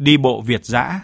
Đi bộ Việt dã.